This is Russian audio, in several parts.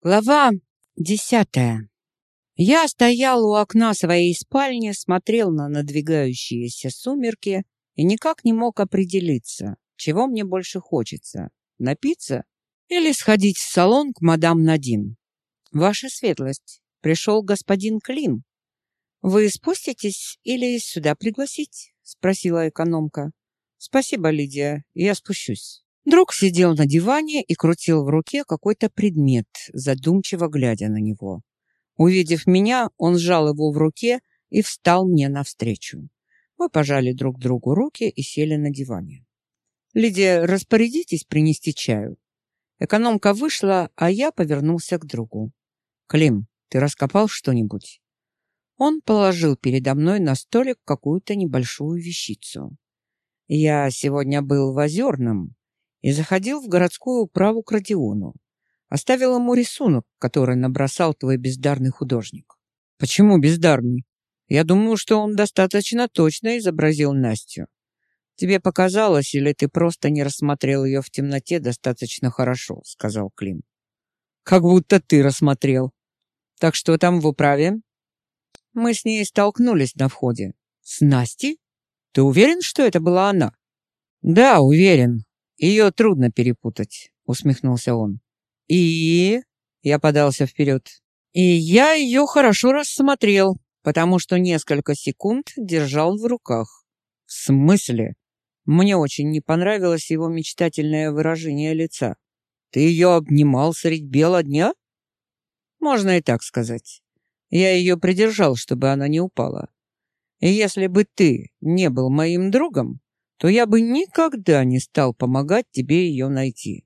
Глава десятая. Я стоял у окна своей спальни, смотрел на надвигающиеся сумерки и никак не мог определиться, чего мне больше хочется – напиться или сходить в салон к мадам Надин. Ваша светлость, пришел господин Клим. Вы спуститесь или сюда пригласить? Спросила экономка. Спасибо, Лидия, я спущусь. Друг сидел на диване и крутил в руке какой-то предмет, задумчиво глядя на него. Увидев меня, он сжал его в руке и встал мне навстречу. Мы пожали друг другу руки и сели на диване. «Лидия, распорядитесь принести чаю». Экономка вышла, а я повернулся к другу. «Клим, ты раскопал что-нибудь?» Он положил передо мной на столик какую-то небольшую вещицу. «Я сегодня был в Озерном, и заходил в городскую управу к Родиону. Оставил ему рисунок, который набросал твой бездарный художник. Почему бездарный? Я думаю, что он достаточно точно изобразил Настю. Тебе показалось, или ты просто не рассмотрел ее в темноте достаточно хорошо, сказал Клим. Как будто ты рассмотрел. Так что там в управе? Мы с ней столкнулись на входе. С Настей? Ты уверен, что это была она? Да, уверен. Ее трудно перепутать, усмехнулся он. И я подался вперед. И я ее хорошо рассмотрел, потому что несколько секунд держал в руках. В смысле? Мне очень не понравилось его мечтательное выражение лица. Ты ее обнимал средь бела дня? Можно и так сказать. Я ее придержал, чтобы она не упала. И если бы ты не был моим другом, то я бы никогда не стал помогать тебе ее найти.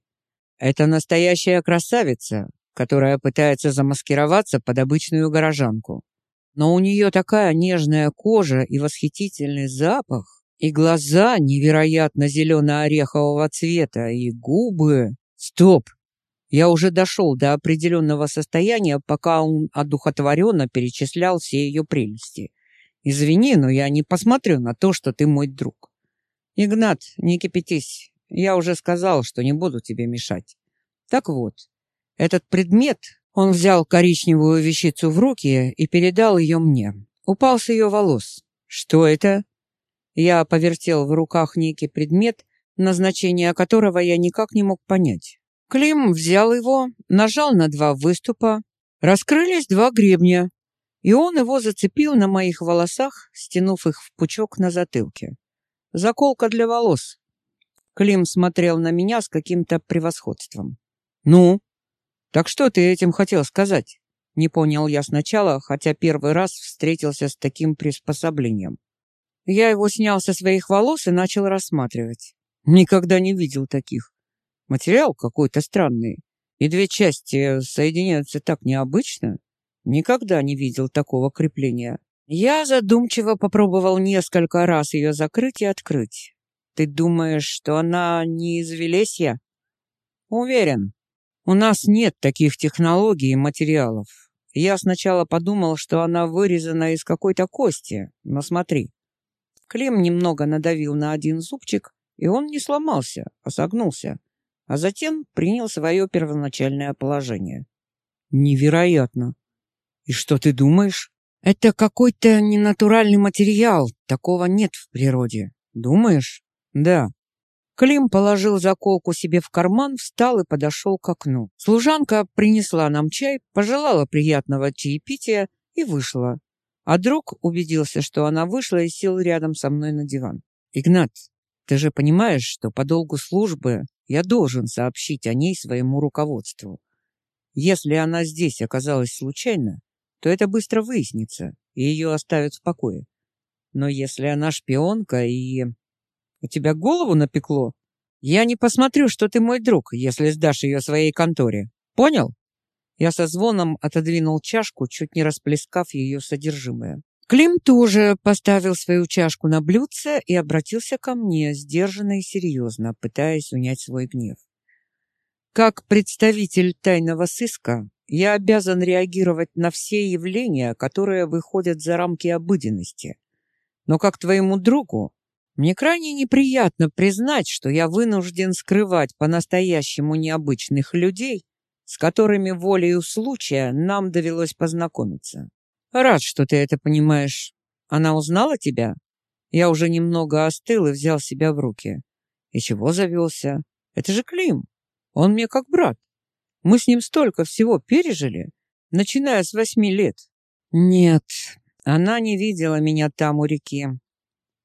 Это настоящая красавица, которая пытается замаскироваться под обычную горожанку. Но у нее такая нежная кожа и восхитительный запах, и глаза невероятно зелено-орехового цвета, и губы... Стоп! Я уже дошел до определенного состояния, пока он одухотворенно перечислял все ее прелести. Извини, но я не посмотрю на то, что ты мой друг. «Игнат, не кипятись. Я уже сказал, что не буду тебе мешать. Так вот, этот предмет...» Он взял коричневую вещицу в руки и передал ее мне. Упал с ее волос. «Что это?» Я повертел в руках некий предмет, назначение которого я никак не мог понять. Клим взял его, нажал на два выступа, раскрылись два гребня, и он его зацепил на моих волосах, стянув их в пучок на затылке. Заколка для волос. Клим смотрел на меня с каким-то превосходством. Ну? Так что ты этим хотел сказать? Не понял я сначала, хотя первый раз встретился с таким приспособлением. Я его снял со своих волос и начал рассматривать. Никогда не видел таких. Материал какой-то странный. И две части соединяются так необычно. Никогда не видел такого крепления. Я задумчиво попробовал несколько раз ее закрыть и открыть. Ты думаешь, что она не из Велесья? Уверен. У нас нет таких технологий и материалов. Я сначала подумал, что она вырезана из какой-то кости, но смотри. Клим немного надавил на один зубчик, и он не сломался, а согнулся, а затем принял свое первоначальное положение. Невероятно. И что ты думаешь? Это какой-то ненатуральный материал, такого нет в природе. Думаешь? Да. Клим положил заколку себе в карман, встал и подошел к окну. Служанка принесла нам чай, пожелала приятного чаепития и вышла. А друг убедился, что она вышла и сел рядом со мной на диван. «Игнат, ты же понимаешь, что по долгу службы я должен сообщить о ней своему руководству. Если она здесь оказалась случайно, то это быстро выяснится, и ее оставят в покое. Но если она шпионка и... У тебя голову напекло? Я не посмотрю, что ты мой друг, если сдашь ее своей конторе. Понял? Я со звоном отодвинул чашку, чуть не расплескав ее содержимое. Клим тоже поставил свою чашку на блюдце и обратился ко мне, сдержанно и серьезно, пытаясь унять свой гнев. Как представитель тайного сыска, я обязан реагировать на все явления, которые выходят за рамки обыденности. Но как твоему другу, мне крайне неприятно признать, что я вынужден скрывать по-настоящему необычных людей, с которыми волею случая нам довелось познакомиться. Рад, что ты это понимаешь. Она узнала тебя? Я уже немного остыл и взял себя в руки. И чего завелся? Это же Клим. Он мне как брат. Мы с ним столько всего пережили, начиная с восьми лет. Нет, она не видела меня там у реки.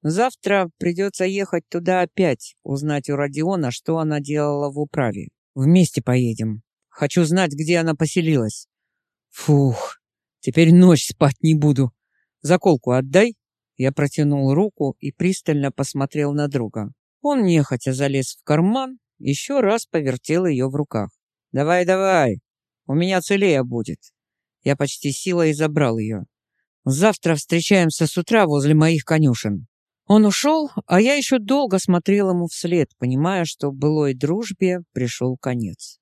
Завтра придется ехать туда опять, узнать у Родиона, что она делала в управе. Вместе поедем. Хочу знать, где она поселилась. Фух, теперь ночь спать не буду. Заколку отдай. Я протянул руку и пристально посмотрел на друга. Он нехотя залез в карман, еще раз повертел ее в руках. «Давай, давай, у меня целее будет». Я почти силой забрал ее. «Завтра встречаемся с утра возле моих конюшен». Он ушел, а я еще долго смотрел ему вслед, понимая, что былой дружбе пришел конец.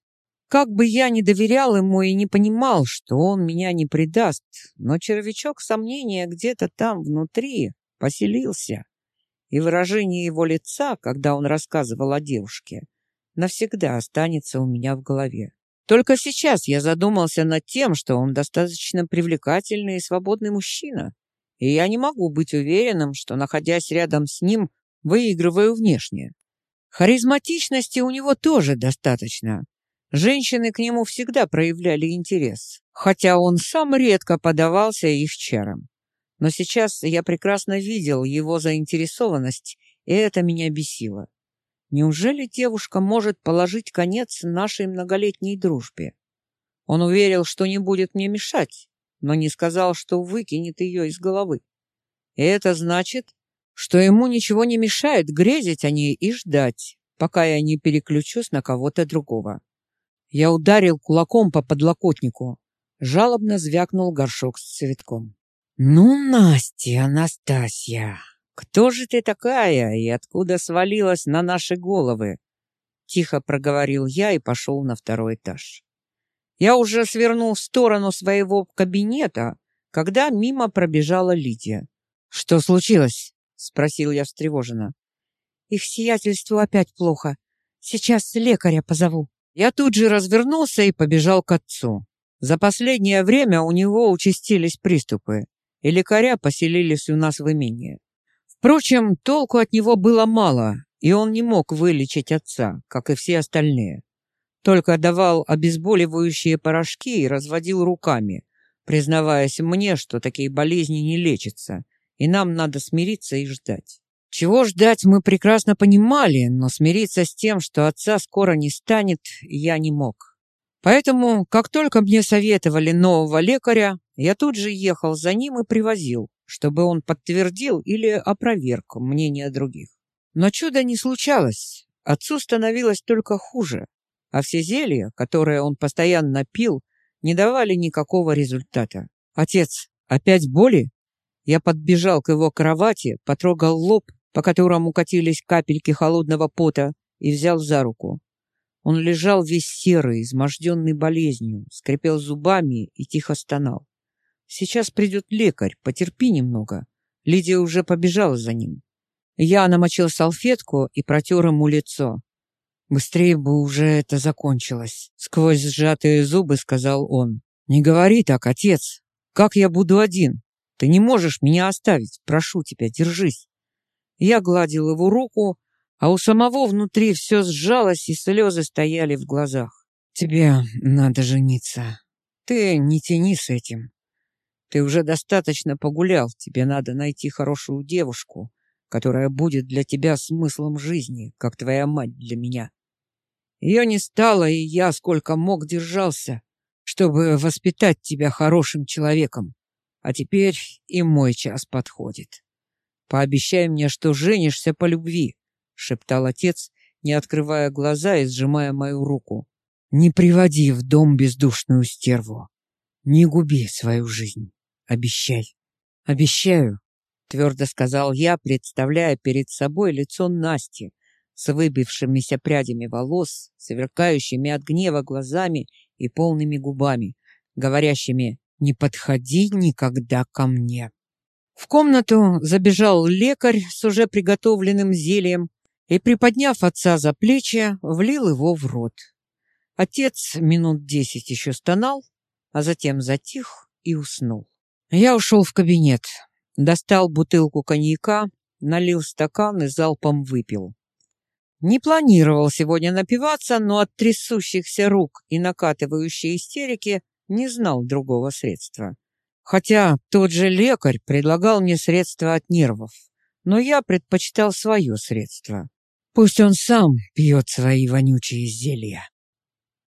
Как бы я ни доверял ему и не понимал, что он меня не предаст, но червячок сомнения где-то там внутри поселился, и выражение его лица, когда он рассказывал о девушке, навсегда останется у меня в голове. Только сейчас я задумался над тем, что он достаточно привлекательный и свободный мужчина, и я не могу быть уверенным, что, находясь рядом с ним, выигрываю внешне. Харизматичности у него тоже достаточно. Женщины к нему всегда проявляли интерес, хотя он сам редко подавался их чарам. Но сейчас я прекрасно видел его заинтересованность, и это меня бесило. Неужели девушка может положить конец нашей многолетней дружбе? Он уверил, что не будет мне мешать, но не сказал, что выкинет ее из головы. И это значит, что ему ничего не мешает грезить о ней и ждать, пока я не переключусь на кого-то другого. Я ударил кулаком по подлокотнику. Жалобно звякнул горшок с цветком. «Ну, Настя, Анастасия, кто же ты такая и откуда свалилась на наши головы?» Тихо проговорил я и пошел на второй этаж. Я уже свернул в сторону своего кабинета, когда мимо пробежала Лидия. «Что случилось?» — спросил я встревоженно. «Их сиятельству опять плохо. Сейчас лекаря позову». Я тут же развернулся и побежал к отцу. За последнее время у него участились приступы, и лекаря поселились у нас в имении. Впрочем, толку от него было мало, и он не мог вылечить отца, как и все остальные. Только давал обезболивающие порошки и разводил руками, признаваясь мне, что такие болезни не лечатся, и нам надо смириться и ждать. Чего ждать мы прекрасно понимали, но смириться с тем, что отца скоро не станет, я не мог. Поэтому, как только мне советовали нового лекаря, я тут же ехал за ним и привозил, чтобы он подтвердил или опроверг мнение других. Но чуда не случалось. Отцу становилось только хуже, а все зелья, которые он постоянно пил, не давали никакого результата. «Отец, опять боли?» Я подбежал к его кровати, потрогал лоб по которому катились капельки холодного пота, и взял за руку. Он лежал весь серый, изможденный болезнью, скрипел зубами и тихо стонал. «Сейчас придет лекарь, потерпи немного». Лидия уже побежала за ним. Я намочил салфетку и протер ему лицо. «Быстрее бы уже это закончилось», — сквозь сжатые зубы сказал он. «Не говори так, отец. Как я буду один? Ты не можешь меня оставить. Прошу тебя, держись». Я гладил его руку, а у самого внутри все сжалось, и слезы стояли в глазах. «Тебе надо жениться. Ты не тяни с этим. Ты уже достаточно погулял, тебе надо найти хорошую девушку, которая будет для тебя смыслом жизни, как твоя мать для меня. Ее не стало, и я сколько мог держался, чтобы воспитать тебя хорошим человеком. А теперь и мой час подходит». Пообещай мне, что женишься по любви, шептал отец, не открывая глаза и сжимая мою руку. Не приводи в дом бездушную стерву. Не губи свою жизнь. Обещай. Обещаю, твердо сказал я, представляя перед собой лицо Насти с выбившимися прядями волос, сверкающими от гнева глазами и полными губами, говорящими «Не подходи никогда ко мне». В комнату забежал лекарь с уже приготовленным зельем и, приподняв отца за плечи, влил его в рот. Отец минут десять еще стонал, а затем затих и уснул. Я ушел в кабинет, достал бутылку коньяка, налил стакан и залпом выпил. Не планировал сегодня напиваться, но от трясущихся рук и накатывающей истерики не знал другого средства. Хотя тот же лекарь предлагал мне средства от нервов, но я предпочитал свое средство. Пусть он сам пьет свои вонючие зелья.